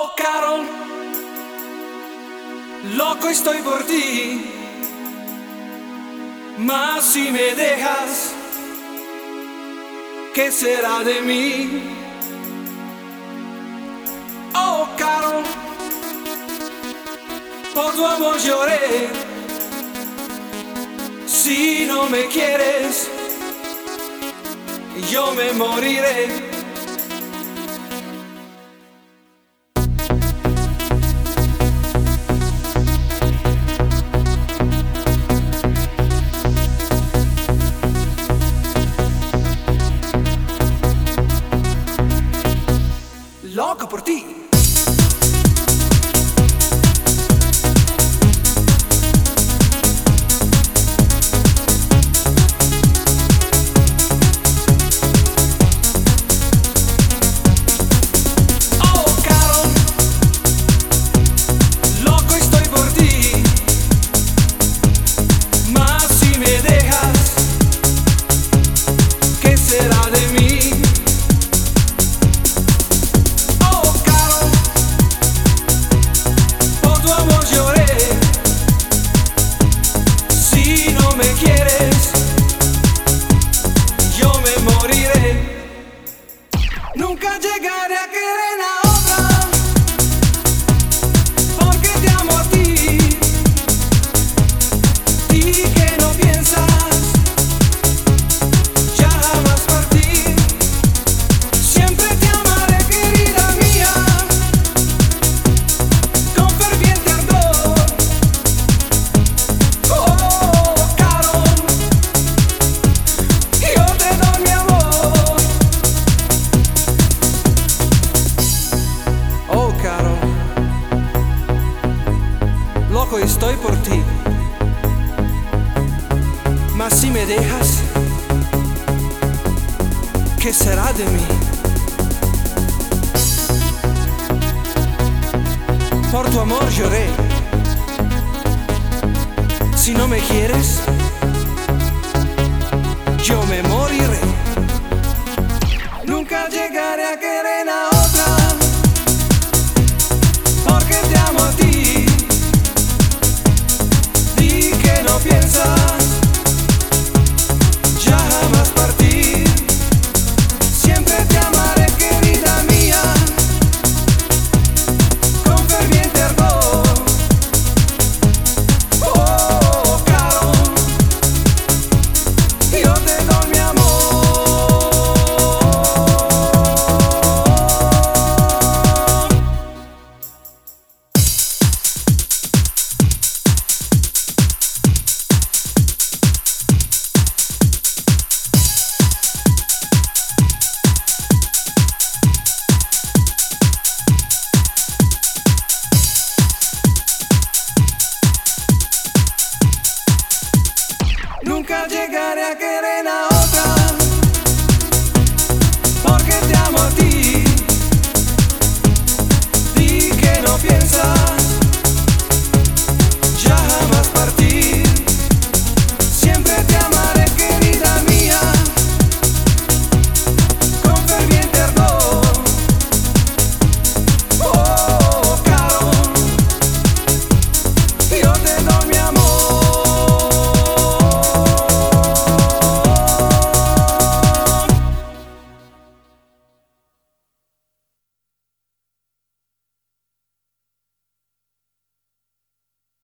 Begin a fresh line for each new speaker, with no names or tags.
Oh, Carol, loco estoy por ti. Mas si me dejas, ¿qué será de mí? Oh, Carol, por tu amor lloré. Si no me quieres, yo me moriré. Estoy por ti. Mas si me dejas, ¿qué será de mí? Por tu amor lloré. Si no me quieres, yo me moriré. Nunca llegaré a querer a